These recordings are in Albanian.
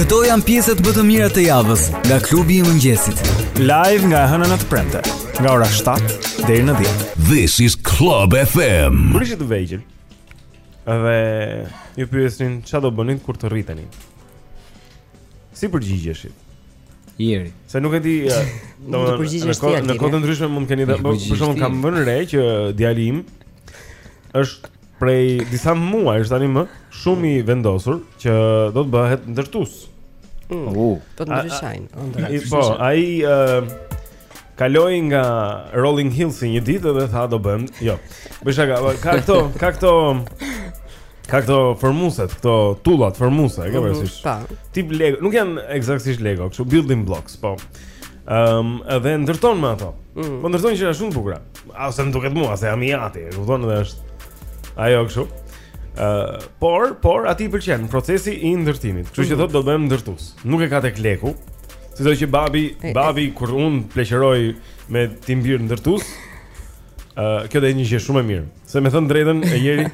Këto janë pjesët më të mira të javës nga klubi i mëngjesit. Live nga e hëna në të premte, nga ora 7 deri në 10. This is Club FM. Kur ishit të vegjël? Dhe ju pyesnin ça do bënit kur të rriteni? Si përgjigjeshit? Jeri. Se nuk e di, domethënë në kohë të ndryshme mund të keni dhënë, por për shembull kam vënë re që djali im është prej disa muajsh tani më shumë i vendosur që do të bëhet ndërtues. Mm. Uh. Po të ndryshojnë. Po, ai Kaloi nga Rolling Hills një ditë dhe tha do bëhem, jo. Bëj shaka, ka këto, ka këto Ka këto fëmijësh, këto tullat fëmijësh, e ke mhm, parasysh? Po. Tip Lego, nuk janë eksaktësisht Lego, kështu building blocks, po. Ehm, um, dhe ndërton me ato. Mm. Po ndërton gjëra shumë të bukura. A ose më duket mua se jam i ati, e kupton edhe është. A jo kështu. Ë, uh, por, por atij i pëlqen procesi i ndërtimit. Kështu mm. që mhm. thotë do bëhem ndërtues. Nuk e ka tek Lego. Si do që babi, babi kur un pleqëroj me tim bir ndërtues, ë uh, kjo do të jetë një gjë shumë e mirë. Se me thën të drejtën Jeri,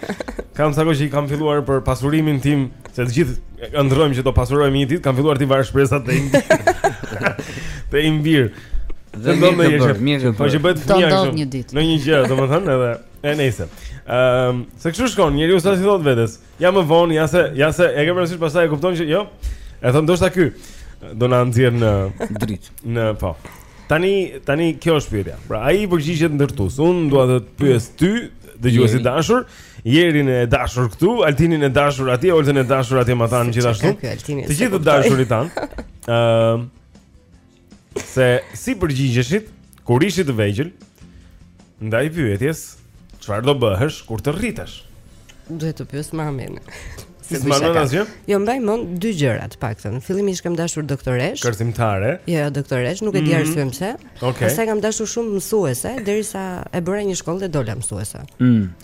kam sa kohë që i kam filluar për pasurimin tim, se të gjithë ëndrrojmë që do pasurohemi një ditë, kam filluar t'i var shpresat te im, te im bir. Dhe do të jetë mirë. Po që bëhet fëmija kështu. Ndonjë gjë, domethënë edhe e nejse. Ëm, ehm, se kështu shkon, njeriu sa i thot vetes. Ja më vonë, ja se, ja se e ke parasysh pastaj e kupton që jo. E thua ndoshta ky do na nxjerr në dritë. Në po. Tani tani kjo është pyetja. Pra ai i përgjigjet ndërtues. Un dua të të pyes ty, dëgjuesi i dashur, Jerin e dashur këtu, Altinin e dashur atje, Olsin e dashur atje matanë gjithashtu. Të gjithë të dashurit tanë. Ëm se si përgjigjeshit kur ishit të vegjël ndaj pyetjes çfarë do bëhesh kur të rritesh. Duhet të pyes mamin. S'mban mend asgjë? Jo, mbaj mend dy gjëra të paktën. Fillimisht kam dashur doktoresh. Kërcimtare. Jo, jo, doktoresh, nuk e di mhm. arsyen pse. Pastaj kam dashur shumë mësuese, derisa e bëra një shkollë dhe dola mësuese. Mm.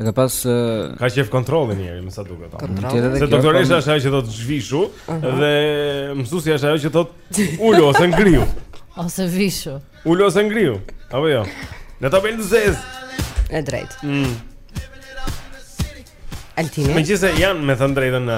E ka pas ka qejf kontrollin Jeri, me sa duket. Se doktoresha është ajo që thotë zhvishu dhe mësuesja është ajo që thotë ulu ose ngrihu. Ose vishu. Ulu ose ngrihu. Apo jo. Në tabelën e zezë. E drejtë. Mm. Altini. Megjithëse janë me thënë të drejtën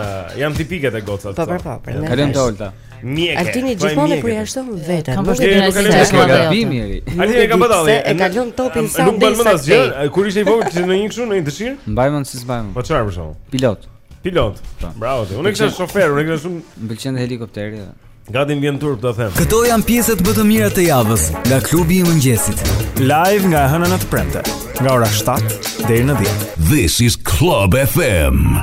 janë tipiket e gocave. Po po po. Kalojmë te Olta. Mjeke. Altini po gjithmonë e përjashton veten. Kam vështirë të kemi të kemi gabimi. Altini e ka bërë dalli. E kalon topin sa më pas. Asgjë. Kur ishte i vogël ti në një kështu ndonjë dëshirë? Mbaj mend si s'mbaj mend. Po çfarë për shkak? Pilot. Pilot. Po. Bravo ti. Unë kisha shofer, unë kisha shumë. Më pëlqen helikopteri. Gati më vjen turp ta them. Këto janë pjesët më të mira të javës nga klubi i mëngjesit. Live nga e hëna në të premte, nga ora 7 deri në 10. This is Club FM.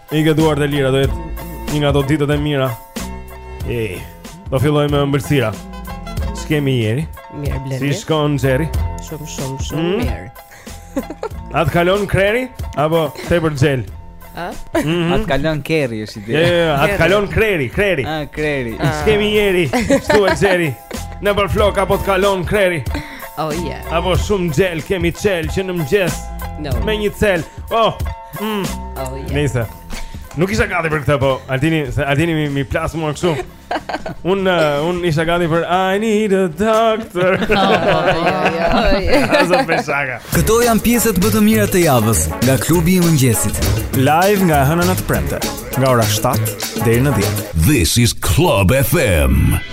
Ik e duart e lira, do jetë një nga ato ditët e mira. Ej, do filloj me ëmbëlsira. Ç'kemi Jeri? Mirë Blendi. Si shkon Xheri? Shumë shumë shumë mm? mirë. A t'kalon krëri apo tepër xhel? A? Mm -hmm. A t'kalon kerri është ide. Jo, jo, jo a t'kalon krëri, krëri. Ah, krëri. Ah. Ç'kemi Jeri? Ç'u Xheri? Nëpër flokë a po të kalon krëri? Oh yeah. Apo shumë xhel kemi çel që në mëngjes. No. Me një cel. Oh, Mm. Oh, yeah. Nice. Nuk isha gati për këtë, po Altini, se Altini m'i, m'i plas mua kështu. Un uh, un isha gati për I need a doctor. Azo peshaga. Këto janë pjesët më të mira të javës nga klubi i mëngjesit. Live nga e hëna në të premte, nga ora 7 deri në 10. This is Club FM.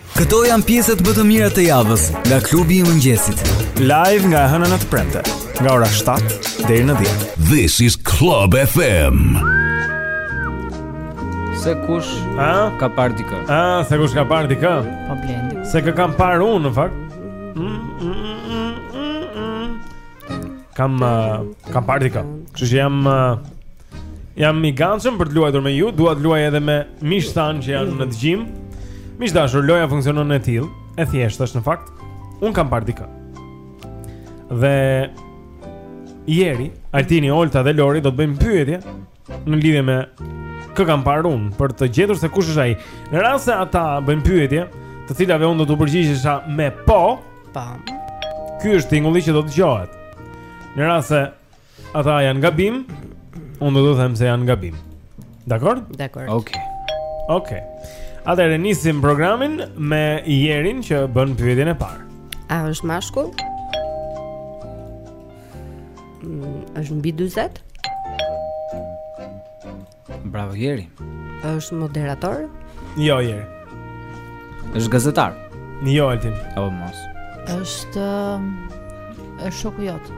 Këto janë pjesët më të mira të javës nga klubi i mëngjesit. Live nga e hëna në të premte, nga ora 7 deri në 10. This is Club FM. Se kush a? ka parë dikë? A, se kush ka parë dikë? Po Blendi. Se kë kam parë unë në fakt? Kam uh, kam parë dikë. Kështu që jam uh, Jam i gatshëm për të luajtur me ju, dua të luaj edhe me miqtë tanë që janë në dëgjim. Miq të dashur, loja funksionon e tillë, e thjeshtë është në fakt. Un kam parë dikë. Dhe Jeri, Altini, Olta dhe Lori do të bëjnë pyetje në lidhje me kë kam parë un për të gjetur se kush është ai. Në rast se ata bëjnë pyetje, të cilave un do t'u përgjigjesha me po, pam. Ky është tingulli që do të dëgjohet. Në rast se Ata janë gabim. Unë do të them se janë gabim. Dakord? Dakord. Okej. Okay. Okej. Okay. Atëherë nisim programin me Jerin që bën pyetjen e parë. A është mashkull? Mm, është mbi 40? Bravo Jeri. Është moderator? Jo Jeri. Është gazetar. Jo Altin. Apo mos. Është është shoku jot.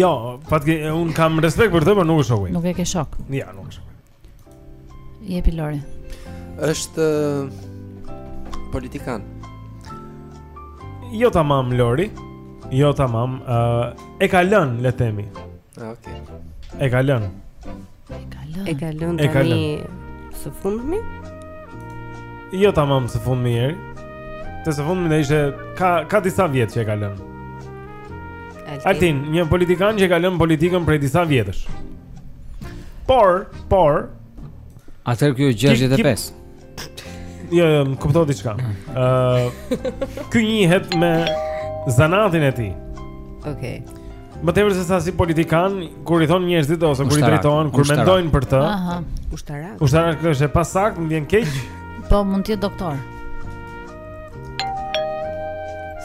jo, pa çka un kam respekt për të, por nuk është shoku. Nuk e ke shok. Jo, nuk është. Jepi Lori. Është politikan. Jo tamam Lori. Jo tamam. Ë uh, e ka lën, le të themi. Okej. Okay. E ka lënë. E ka lënë. E ka lënë tani së fundmi? Jo tamam së fundmi. Të së fundmi, ishte ka ka disa vjet që e ka lënë. Altin, një politikan që e ka lënë politikën prej disa vjetësh. Por, por, atëherë kjo 65. Jo, jo, më kupto diçka. Ëh, uh, ky njihet me zanatin e tij. Okej. Okay. Më tepër se sa si politikan, kur e thonë njerëzit ose kur i drejtohen, kur mendojnë për të. Aha, ushtarak. Ushtarak është e pasaktë, më vjen keq. Po mund të jetë doktor.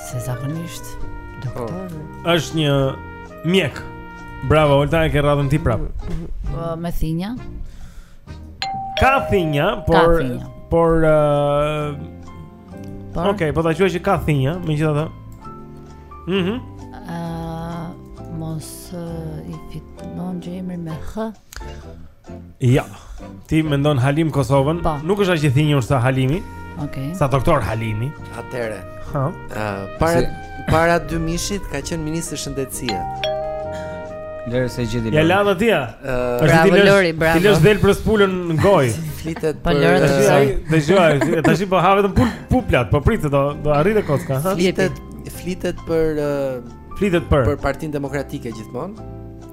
Se zakonisht doktor. Oh. Është një mjek. Bravo, Olta e ke radhën ti prap. Po me thinja. Ka thinja, por por ë uh, Ok, po ta quaj që ka thinja, megjithatë. Mhm. Mm ë uh, mos uh, i fillon mbiemri me h. Jo. Ti mendon Halim Kosovën? Pa. Po. Nuk është aq i thinjur sa Halimi. Ok. Sa doktor Halimi. Atëherë. Ha. Uh, para si... para dy mijëshit ka qenë ministër shëndetësie. Lërë se gjithi lërë Ja lada tia uh, Bravo Lori, bravo Ti lësh dhelprës pulën në gojë Flitet po, për lërë të sësoj Dhe gjuaj, të shqip po hahet një pulë, puplat Po prit do, do arritë te kocka ha? Flitet, flitet për uh, Flitet për Për partinë demokratike gjithmonë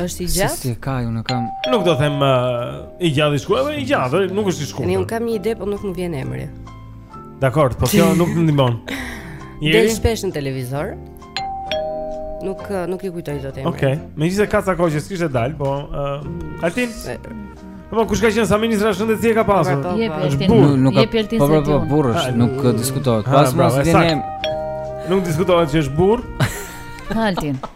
Është i gjatë? Si e ka, unë kam. Nuk do them uh, i gjatë i shkurtër, por i gjatë, nuk është i shkurtër. Unë kam një ide, por nuk më vjen emri. Dakord, por kjo nuk të ndihmon. Del shpesh në televizor. Nuk uh, nuk i kujtoj dot emrin. Okej. Okay. Megjithëse ka ca kohë që s'kishte dalë, po uh, Altin. Po kush ka qenë sa ministra shëndetësie ka pasur? Po, po, është burrë, nuk ka. Po po, po burrë është, nuk uh, diskutohet. Pse mos vjen. Nuk diskutohet që është burrë. Altin.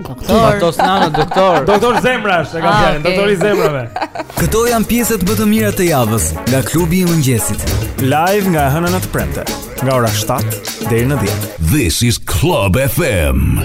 Doktor. Fatos Nano, doktor. Doktor zemrash, e kam ah, fjalën, okay. doktor i zemrave. Këto janë pjesët më të mira të javës nga klubi i mëngjesit. Live nga e hëna në të premte, nga ora 7 deri në 10. This is Club FM.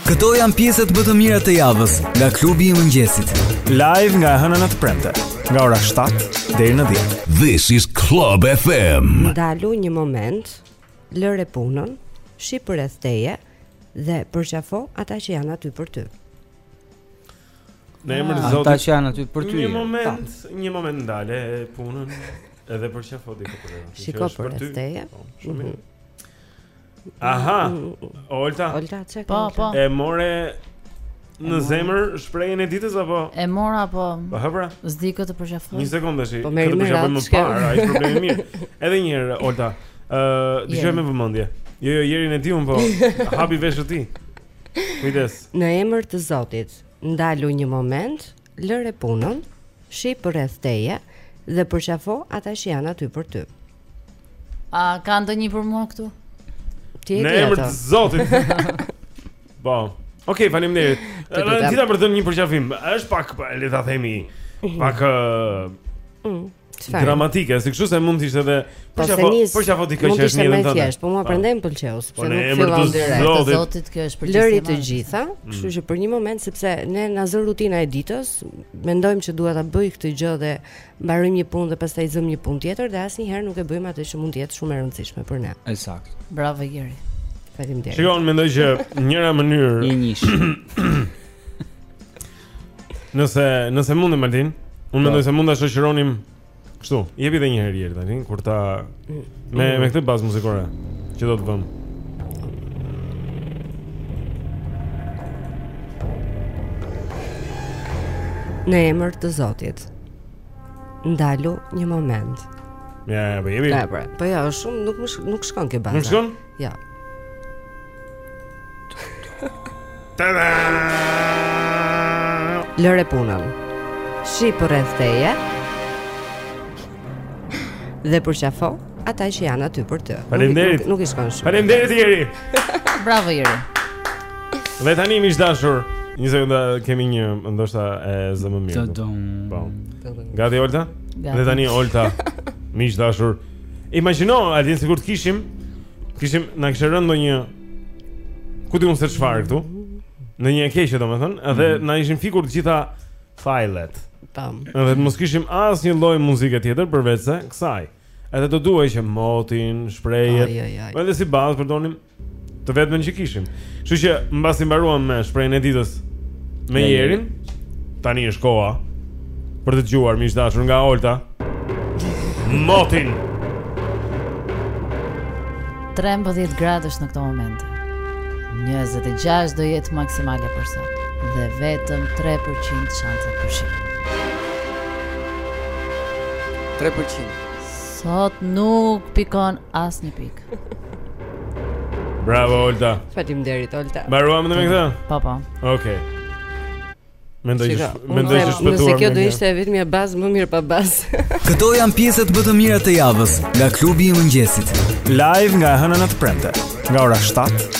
Këto janë pjesët më të mira të javës nga klubi i mëngjesit. Live nga e hëna në të premte, nga ora 7 deri në 10. This is Club FM. Ndalu një moment, lëre punën, shih përreth teje dhe përqafo ata që janë aty për ty. Në emër të ah, Zotit. Ata që janë aty për ty. Një moment, një moment ndale punën edhe përqafo dikë përreth. Shiko përreth teje. Po, shumë mhm. mirë. Aha. Olta. Olta çka? Po, po. E more në zemër shprehjen e ditës apo? E mora apo? Po hëpra. S'di këtë për çfarë. Një sekondë tash. Po më mirë, më mirë. Më parë, ai problemi i mirë. Edhe një herë Olta. Ë, dëgjoj me vëmendje. Jo, jo, Jerin e di unë po. Hapi veshët ti. Kujdes. Në emër të Zotit, ndalu një moment Lëre punën, shih përreth teje dhe përqafo ata që janë aty për ty. A ka ndonjë për mua këtu? Ti e di atë. Në emër të Zotit. Po. Okej, faleminderit. Dita për të dhënë një përqafim. Është pak, le ta themi, pak ë mm. Çfarë? Dramatike, si kështu se mund të ishte edhe po çfarë po për çfarë ti po qesh është një tjetër. Po mua po. prandaj më pëlqeu, sepse po nuk fillon direkt. Po emër të Zotit kjo është përgjithësi. Lëri të gjitha, mm. kështu që për një moment sepse ne na zë rutina e ditës, mendojmë që dua ta bëj këtë gjë dhe mbarojmë një punë dhe pastaj zëmë një punë tjetër dhe asnjëherë nuk e bëjmë atë që mund të jetë shumë e rëndësishme për ne. E saktë. Bravo Jeri. Faleminderit. Shikon, mendoj që njëra mënyrë i njësh. Nëse nëse mundem Altin, unë po. mendoj se mund ta shoqëronim kështu. Jepi edhe një herë herë tani kur ta me me këtë bazë muzikore që do të vëmë. Në emër të Zotit. Ndalu një moment. Ja, ja, po jemi. Po ja, shumë nuk nuk shkon kjo bazë. Nuk shkon? Ja. Lëre punën. Shih përreth teje. Dhe përqafo ata që janë aty për ty. Faleminderit. Nuk, nuk, nuk i shkon shumë. Faleminderit Jeri. Bravo Jeri. Dhe tani miq të dashur, një sekondë kemi një ndoshta e zë më mirë. Po. Gati Olta? Gati. Dhe tani Olta, miq të dashur, Imagjino, Altin sikur të kishim kishim na kishte rënë ndonjë ku di unë se çfarë këtu. Ndonjë e keqe domethënë, edhe mm -hmm. na ishin fikur të gjitha fajlet. Tam. Edhe të mos kishim asnjë lloj muzike tjetër përveçse kësaj. Edhe do duhej që motin, shprehjet. Po edhe si bazë përdonim Të vetmën që kishim. Kështu që mbasi mbaruam me shprehjen e ditës me Jerin, tani është koha për të dëgjuar miq të dashur nga Olta. Motin. 13 gradësh në këtë moment. 26 do jetë maksimale për sot dhe vetëm 3% shanse për shi. 3%. Sot nuk pikon asnjë pikë. Bravo Olta. Faleminderit Olta. Mbaruam me këtë? Po po. Okej. Mendoj që mendoj që shpëtuam. Nëse kjo do ishte e vetmja bazë më mirë pa bazë. Këto janë pjesët më të mira të javës nga klubi i mëngjesit. Live nga e hëna në të premte, nga ora 7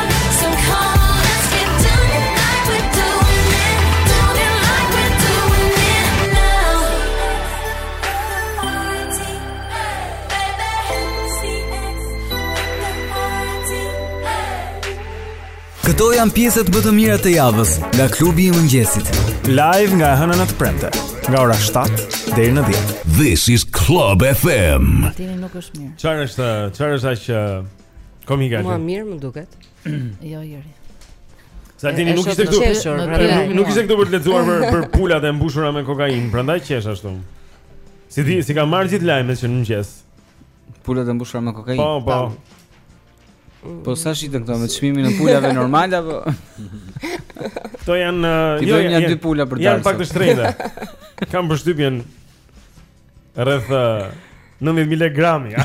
Këto janë pjesët më të mira të javës nga klubi i mëngjesit. Live nga e hëna në të premte, nga ora 7 deri në 10. This is Club FM. Tini nuk është mirë. Çfarë është, çfarë është aq Komike. Më mirë më duket. jo, jeri. Se Tini nuk ishte këtu. Nuk ishte këtu për të lexuar për për pulat e mbushura me kokainë, prandaj qesh ashtu. S'i di, s'i ka marrë gjithë lajmet që në mëngjes. Pulat e mbushura me kokainë. Po, po. Po sa shiten këto me çmimin e pulave normale apo? Këto janë, uh, jo, janë dy pula për darkë. Janë pak të shtrenjta. Kam përshtypjen Rreth 9000 mijë lek grami.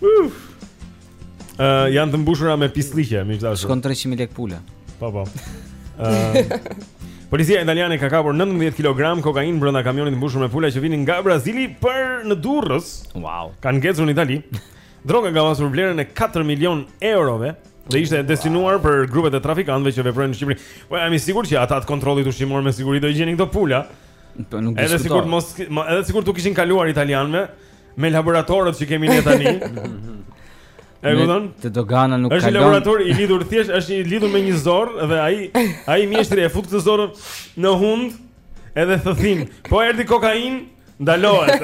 Uf. Uh, janë të mbushura me pislliqe, më thashë. Shkon 300 mijë lek pula. Po po. Ëh. Policia italiane ka kapur 19 kg kokainë brenda kamionit të mbushur me pula që vinin nga Brazili për në Durrës. Wow. Kanë ngecur në Itali. Droga ka pasur vlerën e 4 milionë eurove dhe ishte e destinuar për grupet e trafikantëve që veprojnë në Shqipëri. Po jam i sigurt që ata të kontrollit ushqimor me siguri do i gjenin këto pula. Po nuk diskutohet. Edhe sikur mos edhe sikur t'u kishin kaluar italianëve me laboratorët që kemi ne tani. E kupton? Te dogana nuk kalon. Është laborator i lidhur thjesht, është i lidhur me një zorrë dhe ai ai mjeshtri e fut këtë zorrën në hundë edhe thith. Po erdhi kokainë Ndalohet.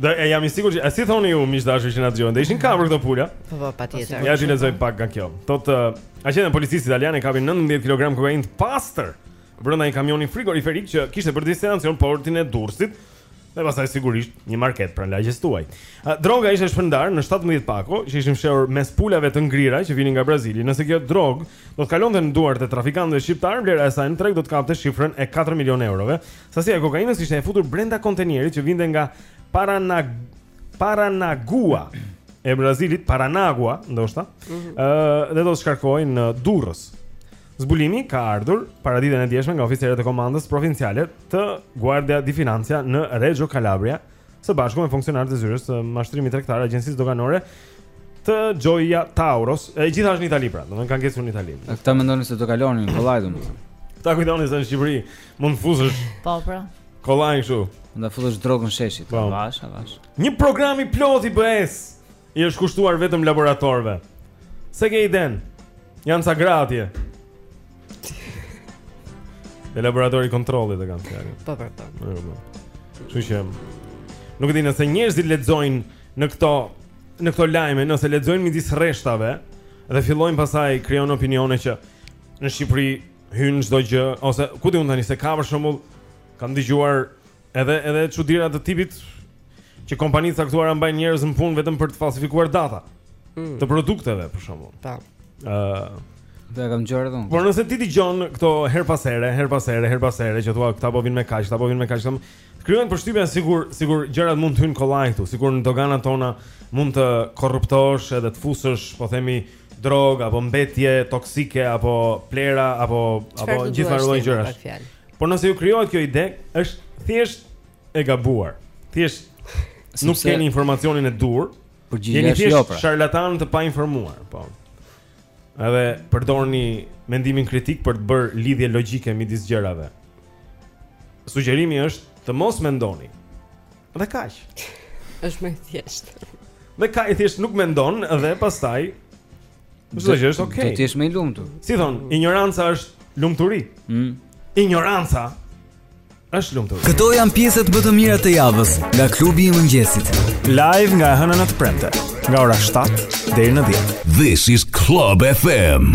Dhe e jam i sigurt që si thoni ju miq të dashur që na dëgjoni, do ishin kapur këto pula. Po po patjetër. Ja t'ju lexoj pak nga kjo. Thotë uh, agjentë të policisë italiane kapin 19 kg kokainë të pastër brenda një kamioni frigoriferik që kishte për destinacion portin e Durrësit Dhe pastaj sigurisht një market pranë lagjes tuaj. Droga ishte shpërndarë në 17 pako që ishin fshehur mes pulave të ngrira që vinin nga Brazili. Nëse kjo drogë do të kalonte në duart e trafikantëve shqiptarë, vlera e saj në treg do të kapte shifrën e 4 milionë eurove. Sasia e kokainës ishte e futur brenda kontenierit që vinte nga Paranag Paranagua e Brazilit, Paranagua, ndoshta. Ëh, mm -hmm. uh, dhe do të shkarkohej në Durrës. Zbulimi ka ardhur paraditen e djeshme nga oficerët e komandës provinciale të Guardia di Finanza në Reggio Calabria, së bashku me funksionarët e zyrës së mashtrimit tregtar agjencisë doganore të Gioia Tauros. E gjitha është në Itali pra, domethënë kanë gjetur në Itali. Ata mendonin se do kalonin kollaj domethënë. Ata kujtojnë se në Shqipëri mund të fusësh. Po pra. Kollaj kështu. Mund ta fusësh drogën sheshit. Po. Avash, avash. Një program i plotë i BE-së. I është kushtuar vetëm laboratorëve. Se ke idenë? Janë sa gra atje. Në laboratori kontrollit e kanë fjalën. Po, po, po. po, po. Kështu që nuk e di nëse njerëzit lexojnë në këto në këto lajme, nëse lexojnë midis rreshtave dhe fillojnë pastaj krijojnë opinione që në Shqipëri hyn çdo gjë ose ku di unë tani se ka për shembull kam dëgjuar Edhe edhe çudira të tipit që kompani të caktuara mbajnë njerëz në punë vetëm për të falsifikuar data mm. të produkteve për shembull. Po. Ëh, uh, e kam dëgjuar edhe unë. Por nëse ti dëgjon këto herë pas here, herë pas here, herë pas here që thua këta po vijnë me kaq, këta po vijnë me kaq, them, krijon përshtypjen sikur sikur gjërat mund të hyjnë kollaj këtu, sikur në doganat tona mund të korruptosh edhe të fusësh, po themi drogë apo mbetje toksike apo plehra apo çfarë apo gjithfarë lloj gjërash. Por nëse ju krijohet kjo ide, është thjesht e gabuar. Thjesht nuk Sepse... keni informacionin e duhur. Jeni thjesht jo, pra. sharlatanë të painformuar, po. Edhe përdorni mendimin kritik për të bërë lidhje logjike midis gjërave. Sugjerimi është të mos mendoni. Dhe kaq. Është më e thjeshtë. Dhe kaq thjesht nuk mendon dhe pastaj Çdo gjë është okay. Do të jesh më i lumtur. Si thonë, injoranca është lumturi. Mm. Injoranca është lumturi. Këto janë pjesët më të mira të javës nga klubi i mëngjesit. Live nga e hëna në të premte, nga ora 7 deri në 10. This is Club FM.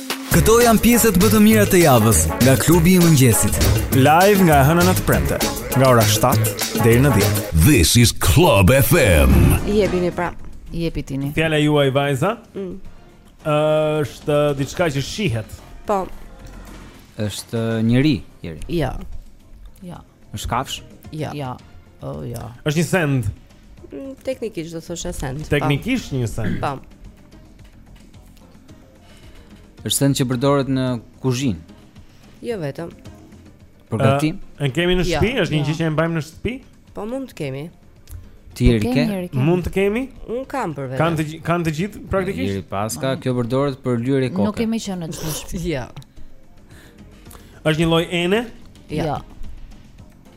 Këto janë pjesët më të mira të javës nga klubi i mëngjesit. Live nga e hëna në të premte, nga ora 7 deri në 10. This is Club FM. Jepini pra, jepi tini. Fjala juaj vajza? Mm. Është diçka që shihet. Po. Është njeri, njeri. Jo. Jo. Është kafshë? Jo. Jo. Oh, jo. Është një send. Mm, teknikisht do thoshe send. Po. Teknikisht një send. Po. Është send që përdoret në kuzhinë. Jo vetëm. Për gatim? Uh, e kemi në jo, shtëpi, jo, është një gjë që e mbajmë në shtëpi? Po mund të kemi. Ti e ke? Mund të kemi? Unë kam për vete. Kanë të kanë të gjithë praktikisht? Iri paska, kjo përdoret për lyerje koke. Nuk kemi qenë në shtëpi. Jo. Është një lloj ene? Jo. Ja. Jo.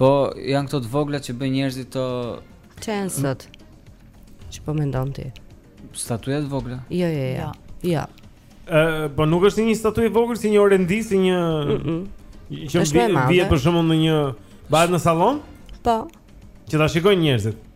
Po janë këto të vogla që bëjnë njerëzit të qeshin. Çfarë po mendon ti? Statuja të vogla? Jo, jo, jo. Jo. Ë, po nuk është një statujë e vogël si një orendi, si një Që vjen për shembull në një bar në sallon? Po. Që ta shikojnë njerëzit.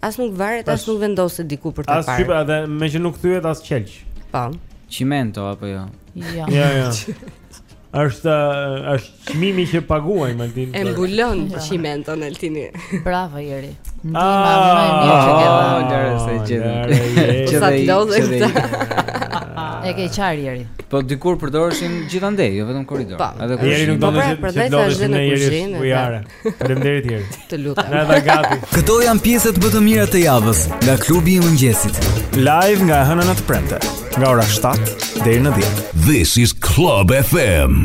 As nuk varet, as nuk vendoset diku për ta parë. As qypa edhe me që nuk thyhet as qelq. Po. Çimento apo jo? Jo. Jo, jo. Është është çmimi që paguajmë Altin. E mbulon çimenton Altini. Bravo Jeri. Ndihma ah, më e mirë që ke dhënë. Lëre se ç'je. Që sa lodhe këta. E ke qarë Jeri. Po dikur përdoreshin gjithandej, jo vetëm korridor. Po. Edhe kur Jeri nuk do të thotë se do të thotë se në kuzhinë. Faleminderit Jeri. Të lutem. Na dha gati. Këto janë pjesët më të mira të javës nga klubi i mëngjesit. Live nga e hëna në të premte, nga ora 7 deri në 10. This is Club FM.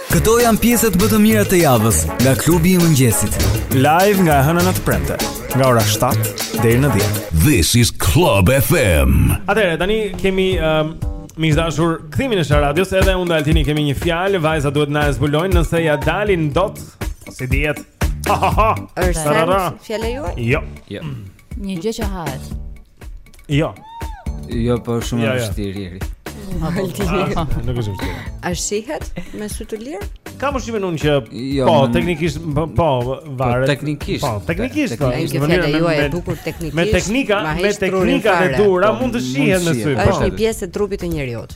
Këto janë pjesët më të mira të javës nga klubi i mëngjesit. Live nga e hëna në të premte, nga ora 7 deri në 10. This is Club FM. Atëherë tani kemi um, miq dashur, kthimin e Sharades edhe unë dhe Altini kemi një fjalë, vajzat duhet ta na e zbulojnë nëse ia dalin dot si dje. Ha ha ha. Është fjalë e huaj? Jo. Jo. Një gjë që hahet. Jo. Jo, po shumë e vështirë Jeri. Nuk është e vështirë. A shihet me sy të lirë? Kam përshtypjen unë që jo, po teknikisht po, po varet. Po, teknikisht. Po, teknikisht. Po, ajo është fjalë e huaj e bukur teknikisht. Me teknika, me teknika të duhura mund të shihet me sy. Po. Është një pjesë e trupit të njeriut.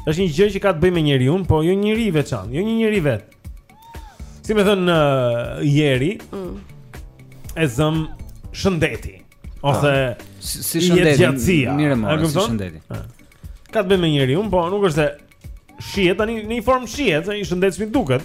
Është një gjë që ka të bëjë me njeriun, po jo një njeri i veçantë, jo një njeri vet. Si me thënë uh, Jeri, mm. e zëm shëndeti ose ah, si, si shëndeti, jetëgjatësia. Mirë mo, si shëndeti. Ah. Ka të bëjë me njeriun, po nuk është se shihet tani në një formë shihet, se i shëndetshmi duket.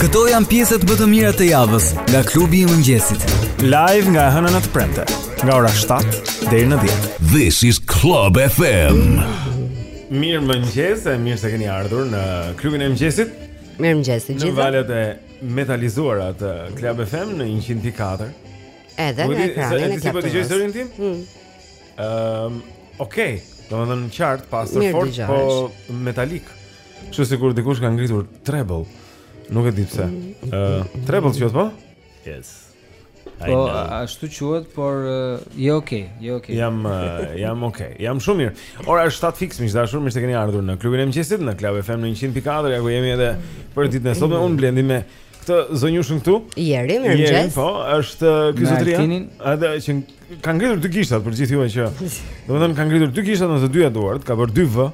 Këto janë pjesët më të mira të javës nga klubi i mëngjesit. Live nga e hëna në të premte, nga ora 7 deri në 10. This is Club FM. Mirë mëngjes, e mirë se keni ardhur në klubin e mëngjesit. Mirë mëngjes të gjithëve. Në valët e metalizuara të Club FM në 104. Edhe në ekranin e Club FM. Si po dëgjohet zëri tim? Ëm, hmm. ehm, okay. Domethënë qartë, pastër fort, po metalik. Kështu sikur dikush ka ngritur treble. Nuk e di pse. Ë, mm. uh, treble thotë po? Yes. Po, ashtu quhet, por uh, je okay, je okay. Jam uh, jam okay. Jam shumë mirë. Ora është 7 fiks, miq të dashur, mirë se keni ardhur në klubin e mëngjesit në Club FM në 100.4, ja ku jemi edhe për ditën e sotme. Unë Blendi me këtë zonjushën këtu. Jeri, mirë mëngjes. Jeri, po, është uh, ky zotria. Edhe që ka ngritur dy gishtat për gjithë juve që. Domethënë ka ngritur dy gishtat në të dyja duart, ka bërë dy V.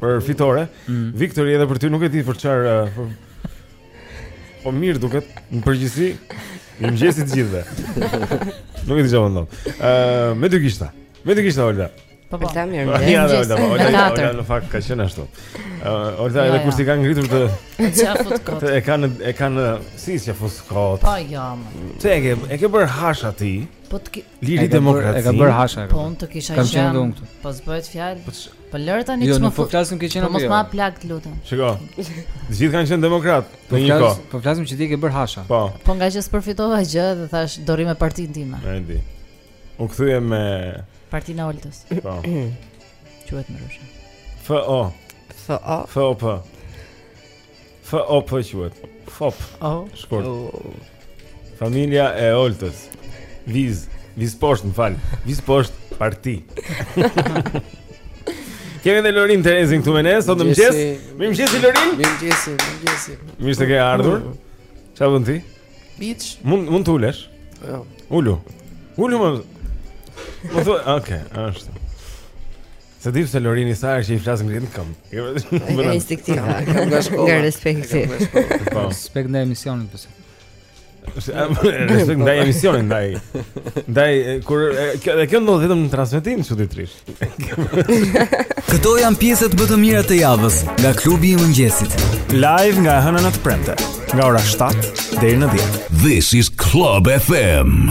për fitore. Mm. Viktori edhe për ty nuk e di për çfarë eh, po, po mirë duket në përgjithësi. Mirëmëngjesi të gjithëve. Nuk e di çfarë ndodh. Ë, eh, me dy gishta. Me dy gishta Olga. Po po. Sa mirë. Ja, ja, ja, ja, ja, në fakt ka qenë ashtu. Ë, eh, Olga edhe kur s'i ka ngritur të çafut kot. E kanë e kanë si si çafut kot. Po jo. Çe e ke e ke bërë hasha ti? Po të Liri demokraci. E ka bërë hasha. Po unë të kisha qenë. Kam qenë unë këtu. Po s'bëhet fjalë. Po, po lëre tani jo, ç'më. Jo, nuk po flasim ke qenë apo jo. Mos ma jo. plak, të lutem. Shiko. Të gjithë kanë qenë demokrat po në një kohë. Po flasim që ti ke bërë hasha. Po. Po nga që s'përfitova gjë dhe thashë do rri me partinë time. E di. U ktheve me partinë e Oltës. Po. Quhet më rrosha. F O. F O. F O P. FOP quhet. FOP. Oh. Shkurt. Oh. Familja e Oltës. Vizë, vizë poshtë, më fal. Vizë poshtë parti. Kemi dhe Lorin Terezin këtu me ne, sot në mëngjes. Mirëmëngjes Lorin. Mirëmëngjes, mirëmëngjes. Mirë se ke ardhur. Çfarë bën ti? Beach. Mund mund të ulesh? Jo. Ulu. Ulu më. Më thua, okay, ashtu. S'e di pse Lorini sa herë që i flas ngrihet në këmbë. Instinktive, nga shkolla. Nga respekti. Po. Respekt ndaj emisionit pse. Respekt ndaj emisionit ndaj. Ndaj kur kjo dhe kjo ndodh vetëm në transmetim çuditërisht. Këto janë pjesët më të mira të javës nga klubi i mëngjesit. Live nga e hëna në të premte, nga ora 7 deri në 10. This is Club FM.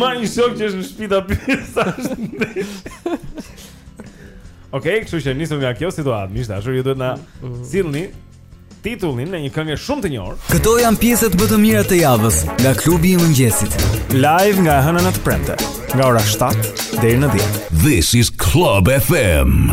Marr një shok që është në spital, pyes sa është në Okej, okay, kështu që nisur nga kjo situatë, miq të dashur, ju duhet të na mhm. sillni titullin e një kënge shumë të njohur. Këto janë pjesët më të mira të javës nga klubi i mëngjesit. Live nga e hëna në të premte, nga ora 7 deri në 10. This is Club FM.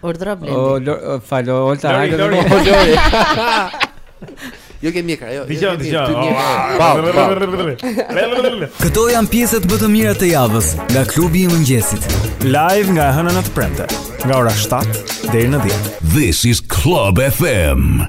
Ordra blendi. O, lo, falo, olta, hajde. Lori, Lori. Jo ke mjekra, jo. Dgjoj, dgjoj. Këto janë pjesët më të mira të javës nga klubi i mëngjesit. Live nga e hëna në të premte, nga ora 7 deri në 10. This is Club FM.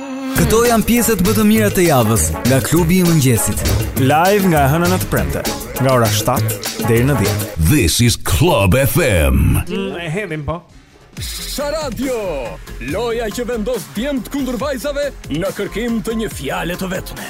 Këto janë pjesët më të mira të javës nga klubi i mëngjesit. Live nga e hëna në të premte, nga ora 7 deri në 10. This is Club FM. Mm, e hedhim po. Sharadio, loja që vendos djemt kundër vajzave në kërkim të një fjale të vetme.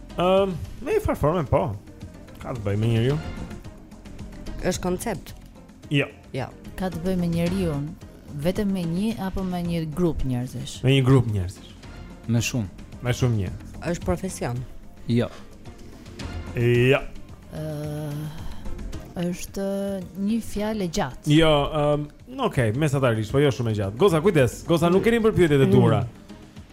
Ëm, me një farë forme po. Ka të bëjë me njeriun. Është koncept. Jo. Jo. Ka të bëjë me njeriun, vetëm me një apo me një grup njerëzish? Me një grup njerëzish. Me shumë. Me shumë njerëz. Është profesion. Jo. Jo. Ëh është një fjalë e gjatë. Jo, ëm, um, okay, mesatarisht, po jo shumë e gjatë. Goca, kujdes. Goca nuk keni bërë pyetjet e mm. duhura.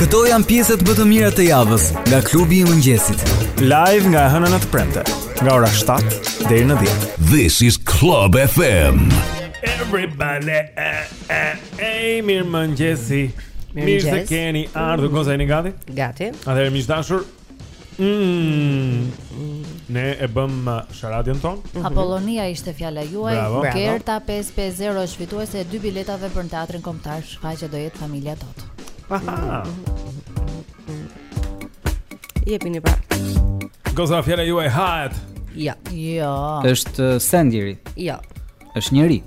Këto janë pjesët më të mira të javës nga klubi i mëngjesit. Live nga e hëna në të premte, nga ora 7 deri në 10. This is Club FM. Everybody, eh, eh, eh, mirë mëngjesi. Mirë se keni ardhur, goca jeni gati? Gati. Atëherë miq të dashur, Ne e bëm uh, sharadion tonë. Mhm. Apollonia ishte fjala juaj. Bravo. Bravo. Gerta 550 është fituese e dy biletave për në teatrin kombëtar. Shfaqja do jetë familja Tot. Aha. Jepini pra. Goca fjala juaj hahet. Jo. Jo. Është uh, send, njeri, Jo. është njeri.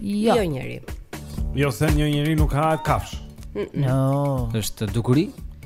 Jo. Jo njeri. Jo se një njeri nuk hahet, kafshë. No. Është dukuri,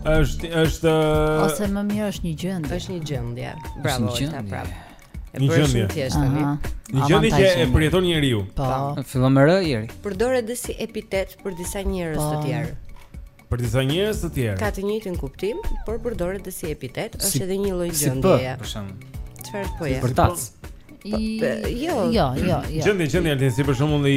Është është ose më mirë është një gjendje. Është një gjendje. Bravo, ta prap. Një gjendje. Një gjendje që e përjeton njeriu. Po. po. Fillon me r ieri. Përdoret dhe si epitet për disa njerëz të po. tjerë. Për disa njerëz të tjerë. Ka të njëjtin kuptim, por përdoret dhe si epitet, është edhe një lloj gjendjeje. Si për shemb. Çfarë po ja? Përtac. Jo, jo, jo. Gjendje, gjendje, si për shembull i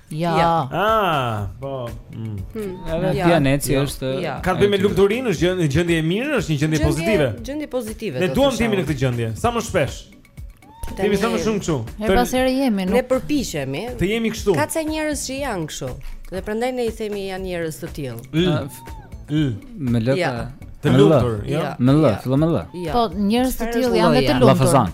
Ja. Ja. Ah, po. Mm. Hmm. Edhe ja. Dianeci ja. është ja. ka të bëjë me lumturinë, është gjendje gjendje e mirë, është një gjendje, gjendje pozitive. Gjendje pozitive. Ne duam të jemi në këtë gjendje, sa më shpesh. Ti më shumë shumë kështu. Herë pas here jemi, nuk ne përpiqemi. Të jemi kështu. Ka ca njerëz që janë kështu. Dhe prandaj ne i themi janë njerëz të tillë. L. Me lë. Të lumtur, jo. Me lë, fillon me lë. Po njerëz të tillë janë të lumtur.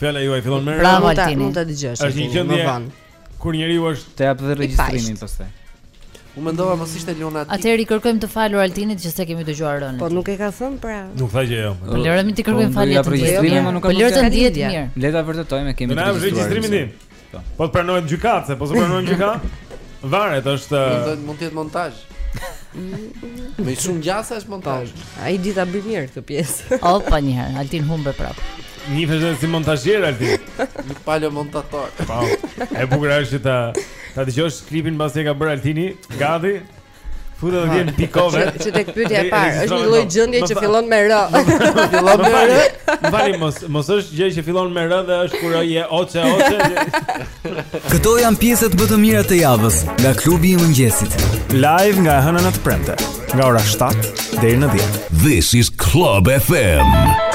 Fjala juaj fillon me r. Bravo Altini. Mund ta dëgjosh. Është një gjendje kur njeriu është të jap dhe regjistrimin pastaj. U mendova mos ishte Luna aty. Atëherë i kërkojmë të falur Altinit që s'e kemi dëgjuar r-në. Po nuk e ka thënë pra. Nuk tha gjë jo. Po le t'i kërkojmë po, falje të tij. Po lëre të ndihet mirë. Le ta vërtetojmë, kemi te regjistrimin tim. Po të pranojë në gjykatë, po të pranojë në gjykatë. Varet, është mund të jetë montazh. Me shumë gjasa është montazh. Po, ai di ta bëj mirë këtë pjesë. Opa një herë, Altin humbe prap. Njihesh dhe si montazhier Altin. Një palo montator. Po. E bukura është që ta ta dëgjosh klipin mbase e ka bërë Altini, gati. Futa do vjen pikove. Që tek pyetja e parë, është një lloj gjendje që fillon me r. Fillon me r. Tani mos mos është gjë që fillon me r dhe është kur je oce oce. Këto janë pjesët më të mira të javës nga klubi i mëngjesit. Live nga e hëna në të premte, nga ora 7 deri në 10. This is Club FM.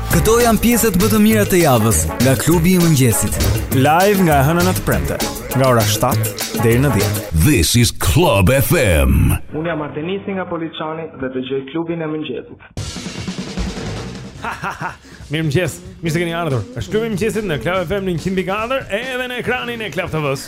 Këto janë pjesët më të mira të javës nga klubi i mëngjesit. Live nga e hëna në të premte, nga ora 7 deri në 10. This is Club FM. Unë jam Artenisi nga Poliçani dhe dëgjoj klubin e mëngjesit. Mirëmëngjes, mirë se keni ardhur. Është klubi i mëngjesit në Club FM në 104 edhe në ekranin e Club TV-s.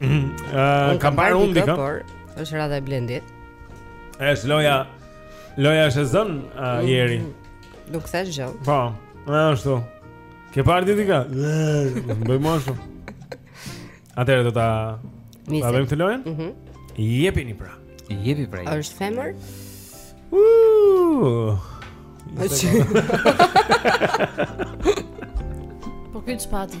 Mhm. Ëh, kam parë unë dikë, por është radha e Blendit. Është loja. Loja është zër mhm. njeriu. Nuk thashë gjë. Po, më ashtu. Ke parë dikë? Bëj më ashtu. Atëherë do ta nisë. Ta bëjmë këtë lojën? Mhm. Mm Jepini pra. Jepi pra. Është femër? Uuu. Po këtë shpati.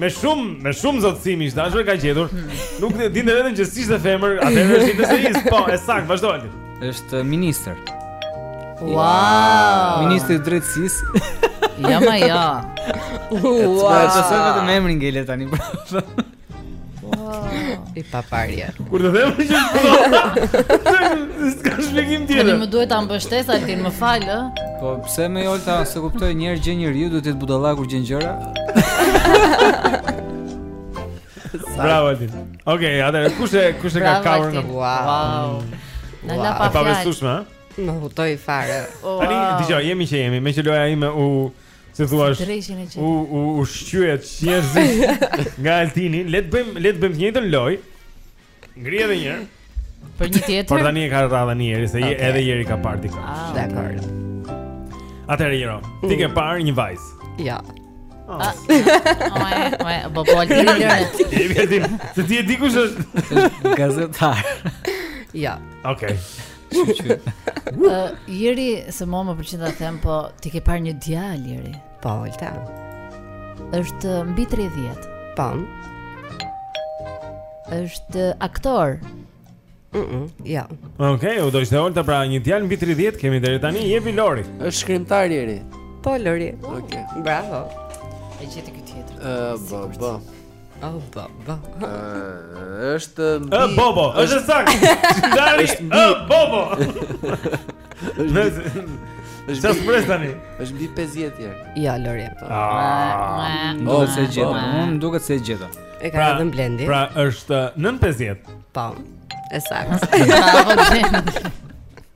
Me shumë, me shumë zotësi miq të dashur e ka gjetur. Hmm. Nuk e dinte vetëm që s'ishte femër, atëherë është interesant. Po, e saktë, vazhdo Altin. Është ministër. Wow! Ministri i drejtësisë. Ja ma ja. Wow! Sa vetëm emri ngelet tani. E paparë je Kur të them që S'ka shpjegim tjetër Këtu më duhet ta mbështes Altinin më fal Po pse me Jolta se kuptoj një herë gjen njeriu Duhet të jetë budalla kur gjen gjëra Bravo Altin Oke, atë e kush e kush e ka kaur në Wow Na la pa fjalë E pabesueshme Më hutoi fare Tani, di që jemi që jemi Meqë loja ime u Si thua? U u u shqyet njerëz nga Altini. Le të bëjmë le të bëjmë të njëjtën lojë. Ngri edhe një herë. Për një tjetër. Por tani e ka rradha Jeri, se okay. edhe Jeri ka parë dikë. Ah, Dakord. Atëherë Jeri. Ti ke mm. parë një vajzë. Ja. Oh. Ah. Oj, po po ti e di. Ti e di. Se ti e di kush është gazetar. Ja. Okej. Ë, Jeri, se mua më pëlqen ta them, po ti ke parë një djalë Jeri. Po, Olta. Është uh, mbi 30. Po. Është uh, aktor. Mhm, jo. Okej, u dogj dhe Olta pra një djalë mbi 30 kemi deri tani, jepi Lori. Është shkrimtar Jeri. Po, Lori. Okej. Bravo. E gjeti këtë tjetër. Ë, bo, bo. Oh, ba, ba. Është mbi... Ë, bobo, është saktë. Dari, ë, bobo. Është surprizë tani. Është mbi 50 Jeri. Jo, Lori. Ah. Duket se e gjeta. Më duket se e gjeta. E ka pra, dhënë Blendi. Pra është nën 50. Po. Është saktë.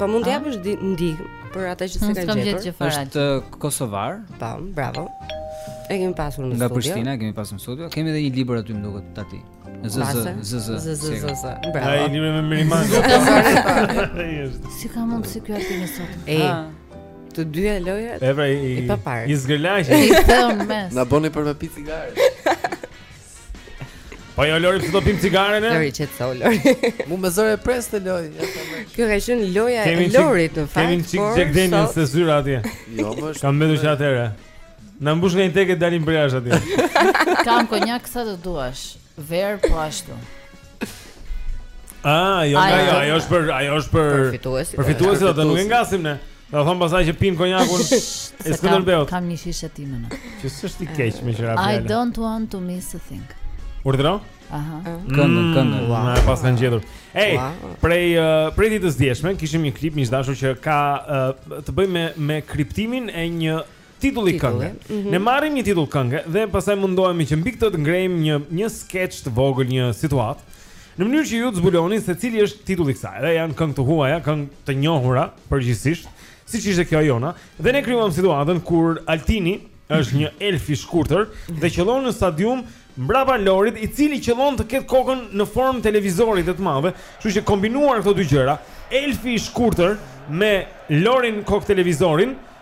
Po mund të japësh ndihmë për ata që s'e kanë gjetur. Është kosovar. Po, bravo. E kemi pasur në studio. Nga Prishtina e kemi pasur në studio. Kemi edhe një libër aty më duket aty. Zëzë, zëzë, zëzë, zëzë. Bravo. Ai libri me Miriman. Si ka mundësi ky aty në sot? Ej. Të dyja lojat. E pra i. I pa parë. I zgërlaqë. I thëm mes. Na bëni për për pi cigare. Po jo Lori, pse do pim cigaren e? Lori çet thol Lori. Mu më zor e pres te loja. Kjo ka qenë loja e Lorit në fakt. Kemi çik Jack Daniels te zyra atje. Jo, më është. Kam mbetur që atëre. Na mbush nga një teke dalim përjashta atje. Kam konjak sa të duash. Verë po ashtu. Ah, jo, ajo, ajo, ajo është për, ajo është për fituesit. Për fituesit do të nuk e ngasim ne. Do thon pastaj që pim konjakun e Skënderbeut. Kam një shishe timen. Që s'është i keq me qira fjalë. I don't want to miss a thing. Urdhëro? Aha. Mm, këngë, këngë. Ua, e paskan gjetur. Ej, prej uh, prej ditës së djeshme kishim një krip, miq të dashur që ka uh, të bëjë me me kriptimin e një titulli këngë. Mm -hmm. Ne marrim një titull këngë dhe pastaj mundohemi që mbi këtë të ngrejmë një një sketch të vogël, një situatë. Në mënyrë që ju të zbuloni se cili është titulli i kësaj. Dhe janë këngë të huaja, këngë të njohura përgjithsisht, siç ishte kjo jona. Dhe ne krijuam situatën kur Altini është një elf i shkurtër dhe qëllon në stadium mbrapa Lorit, i cili qëllon të ketë kokën në formë televizori të madhe, kështu që kombinuar këto dy gjëra, elfi i shkurtër me Lorin kokë televizorin,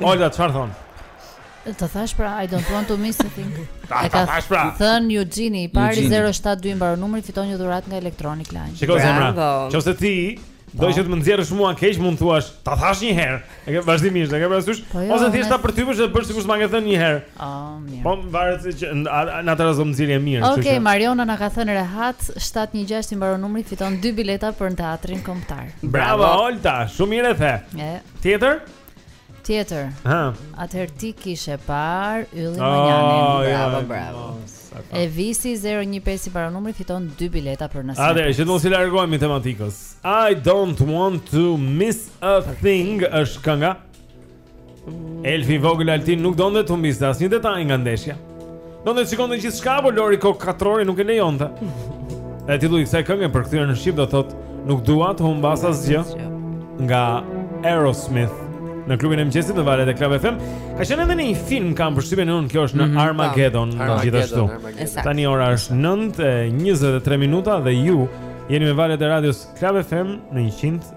Olga, çfarë thon? Ta thash pra, I don't want to miss a thing. Ta thash pra. Thënë Eugeni i pari, 072 i mbaron numri, fiton një dhuratë nga Electronic Line. Shiko zemra. Nëse ti do që të më nxjerrësh mua keq, mund të thuash, ta thash një herë. E ke vazhdimisht, e ke parasysh? Po jo, Ose thjesht ta përtypësh dhe të bësh sikur s'ma ke thënë një herë. Oh, mirë. Po varet se nga të rrëzon nxjerrja mirë, kështu Okej, Mariona na ka thënë rehat 716 i mbaron numri, fiton dy bileta për në teatrin kombëtar. Bravo, Olta, shumë mirë e the. Tjetër? Tjetër. Hë. Atëherë ti kishe parë Ylli oh, Manjanin. Bravo, ja, bravo. No, Evisi 015 i mbaron numri fiton 2 bileta për në sëmërë. Atëherë, që të mos i largohemi tematikës. I don't want to miss a thing është kënga. Elfi i vogël Altin nuk donde të humbiste asnjë detaj nga ndeshja. Donte të shikonte gjithçka, po Lori kokë katrori nuk e lejonte E titulli i kësaj kënge përkthyer në Shqip do thotë Nuk dua të humbas asgjë Nga Aerosmith Në klubin e mëngjesit në valët e Club FM Ka qenë edhe në një film kam përshtypjen unë Kjo është në mhm. Armageddon gjithashtu Tani ora është 9 e 23 minuta dhe ju Jeni me valët e radios Club FM Në 100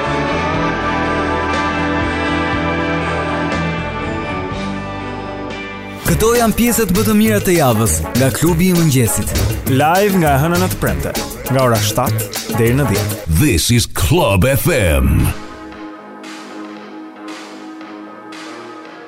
Këto janë pjesët më të mira të javës nga klubi i mëngjesit. Live nga e hëna në të premte, nga ora 7 deri në 10. This is Club FM.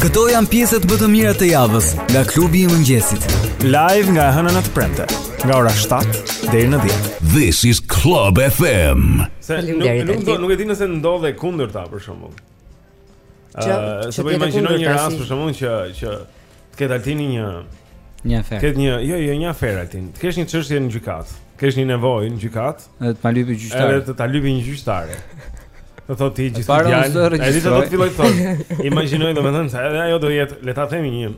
Këto janë pjesët më të mira të javës nga klubi i mëngjesit. Live nga e hëna në të premte, nga ora 7 deri në 10. This is Club FM. Se nuk, nuk, nuk, nuk e di nëse ndodh e kundërta për shembull. Ëh, uh, se po imagjinoj një rast për shembull që që të ketë Altini një një aferë. Të ketë një, jo, jo, një aferë Altin. Të kesh një çështje në gjykatë. Të kesh një nevojë në gjykatë. Edhe të ma lypi gjyqtarja. Edhe të ta lypi një gjyqtare. Do thotë ti gjithë djalë. Ai do të fillojë të thotë. Imagjinoj domethënë se edhe ajo do jetë, le ta themi një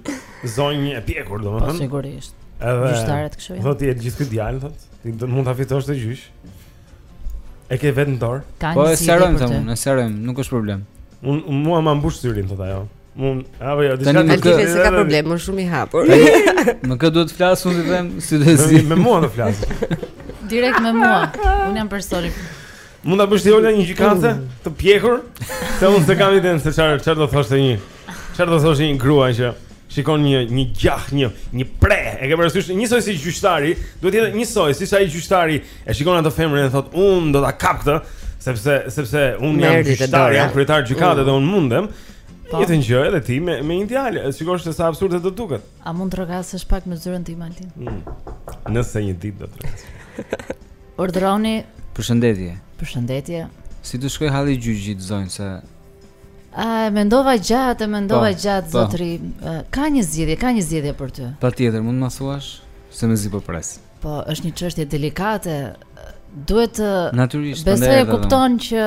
zonjë e pjekur domethënë. Po sigurisht. Edhe gjyqtare të kështu. Do të jetë gjithë ky djalë thotë. Ti mund ta fitosh këtë gjyq. E ke vetë në dorë. Po e sqarojmë tani, e sqarojmë, nuk është problem. Un mua më mbush syrin thotë ajo. Mund, apo, diçka tjetër. Ai s'e ka problem, është shumë i hapur. Me kë duhet të flas unë them si të si. Me mua do flasësh. Direkt me mua. Unë jam personi. Mund ta bësh ti Ola një gjykatëse mm. të pjekur? Se unë s'e kam idenë se çfarë çfarë do thoshte një. Çfarë do thoshte një grua që shikon një një gjah, një një pre. E ke parasysh njësoj si gjyqtari, duhet të jetë njësoj siç ai gjyqtari e shikon atë femrën e thotë unë do ta kap këtë, sepse sepse unë jam gjyqtar, jam kryetar gjykate mm. dhe unë mundem, Po. Njëjtën gjë edhe ti me një djalë, sigurisht se sa absurde do dukej. A mund të llogarisësh pak në zyrën tim Altin? Mm. Nëse një ditë do të llogarisësh. Urdhroni. Përshëndetje. Përshëndetje. Si të shkoi halli i gjyqit zonjë se A e mendova gjatë, e mendova pa, po, gjatë pa. Po. zotri. Ka një zgjidhje, ka një zgjidhje për ty. Patjetër, mund të ma thuash se mezi po pres. Po, është një çështje delikate. Duhet të Natyrisht, besoj e kupton që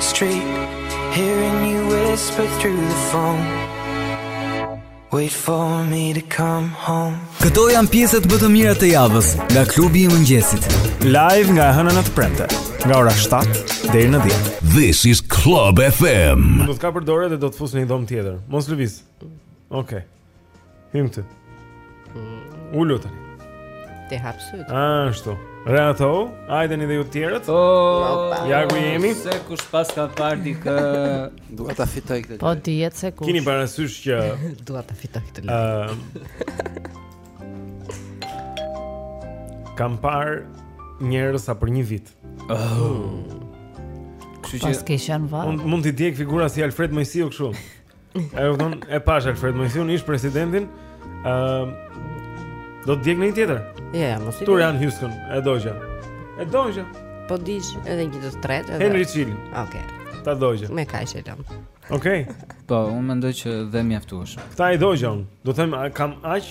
Street Hearing you whisper through the phone Wait for me to come home Këto janë pjesët më të mira të javës nga klubi i mëngjesit. Live nga e hëna në të premte, nga ora 7 deri në 10. This is Club FM. Do të kap për dore dhe do të fus në një dhomë tjetër. Mos lëviz. Okej. Hyr ti. Mm. Ulu tani. T'i hap sytë. Ashtu. Rehatohuni dhe ju të tjerët. Oh, ja ku jemi. Se kush pas ka parë dikë, dua ta fitoj këtë. Po dihet se kush. Kini parasysh që dua ta fitoj këtë. Ëm. Ehm, kam parë njerëz sa për një vit. Oh. Kështu që ku ke qenë vallë. Unë mund t'i djeg figura si Alfred Moisiu kështu. E kupton? E pashë Alfred Moisiun ish presidentin. Ëm ehm, uh, do të djeg dhe një tjetër. Ja, ja, mos i. Julianne Hough, e dogja. E dogja. Po digj edhe një të tretë edhe. Henry Chill. Okej. Okay. Ta dogja. Me kaq e lëmë. Okej. Okay. Po, unë mendoj që dhe mjaftueshëm. Kta i dogja unë. Do them kam aq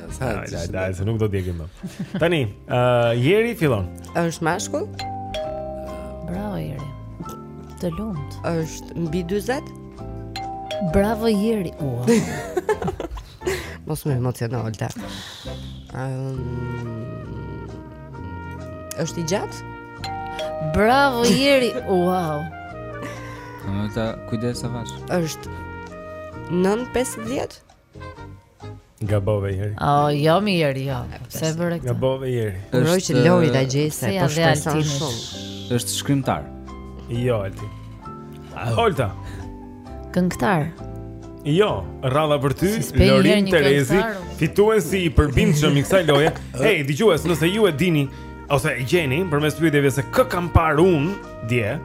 Hajde, de, se nuk do djegim më Tani, uh, Jeri fillon është mashkull? Bravo, Jeri Të lumët është mbi 20? Bravo, Jeri Ua Mos më emociono, Olta um, është i gjatë? Bravo, Jeri Wow Olta, kujdes avash është mbi 50? Gabove Jeri. Oh, jo mi Jeri, jo. Pse bëre këtë? Gabove Jeri. Uroj që Lori ta gjejë se po shpresoj shumë. Është shkrimtar. Jo, Alti. Holta. Këngëtar. Jo, radha për ty, Lori Terezi, fituesi i përbindshëm i kësaj loje. Hey, dëgjues, nëse ju e dini ose e gjeni përmes pyetjeve se kë kam parë unë, dje.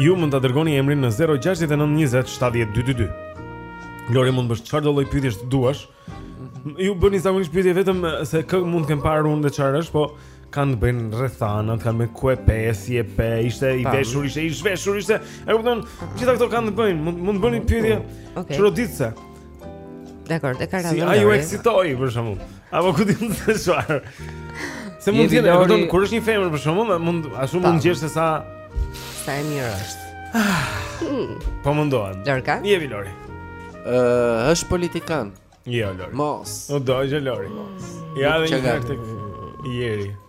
Ju mund ta dërgoni emrin në 0692070222. Lori mund të bësh çfarëdolloj pyetjesh të duash. Ju bëni zakonisht pyetje vetëm se kë mund të kem parë unë dhe çfarë është, po kanë të bëjnë rrethanat, kanë me ku e pe, si e pe, ishte i veshur, ishte i zhveshur, ishte, e kupton, gjitha këto kanë të bëjnë, mund mund të bëni pyetje. Okej. Okay. Çoroditëse. Dakor, te ka rënë. Si ai u eksitoi për shembull. Apo ku ti mund të shojë? Se mund të jetë, do kur është një femër për shembull, mund ashtu mund të gjesh se sa sa e mirë është. Po mundohen. Lorka? Jepi Lori. Ë, është politikan. Jo, Lori. Mos. U dojë Lori. Ja, dhe një herë tek. Jeri.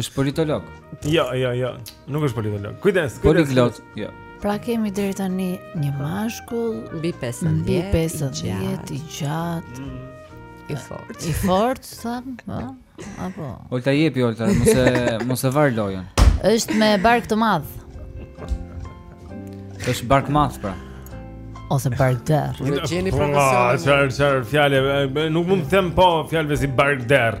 Është politolog. Jo, jo, jo. Nuk është politolog. Kujdes, kujdes. Poliglot, jo. Pra kemi deri tani një mashkull mbi 15, mbi 15 i gjatë. Mm. I fort. I fort, thëmë, po? Apo. Olta jepi Olta, mos e mos e var lojën. Është me bark të madh. Është barkmadh pra. Ose barkderr. Ju gjeni profesionin. Ah, çfarë çfarë fjalë, nuk mund të them po fjalëve si barkderr.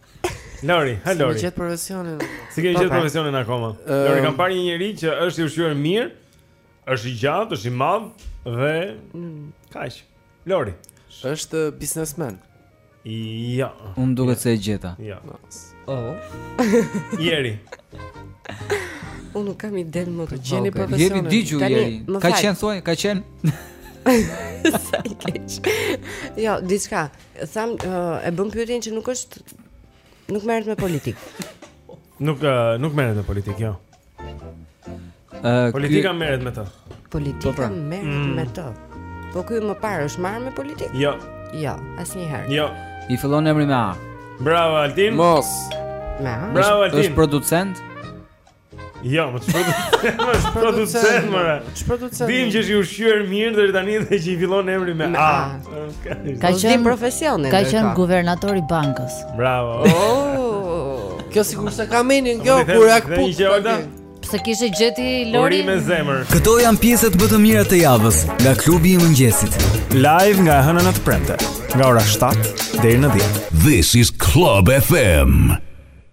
Lori, ha Lori. S'e ke gjetë profesionin? S'e ke gjetë profesionin akoma? Lori kam parë një njeri që është i ushqyer mirë, është i gjatë, është i madh dhe mm. kaq. Lori është biznesmen. Jo. Më duket se e gjeta. Jo. Oh. Jeri. Unë nuk kam ide më të gjej profesionin. Jeri dëgjo Jeri. Ka qenë thuaj, ka qenë. Sa i keq. Jo, diçka. Thamë, e bëm pyetjen që nuk është nuk merret me politikë. Nuk nuk merret me politikë, jo. Uh, politika kjo... merret me të Politika po, pra. merret mm. me të Po ky më parë është marrë me politikë? Jo Jo, asnjëherë Jo I fillon emri me A Bravo, Altin Mos Me A Bravo, Altin është producent? Jo, më çfarë producent më? Çfarë producent? Dimë që është i ushqyer mirë deri tani dhe që i fillon emri me A. Ka qenë profesionin. Ka qenë guvernatori i bankës. Bravo. Oh. Kjo sikur s'e ka menjen kjo kur ak putë. Pse s'e kishe gjetë Lori? Lori me zemër. Këto janë pjesët më të mira të javës nga klubi i mëngjesit. Live nga e hëna në të premte, nga ora 7 deri në 10. This is Club FM.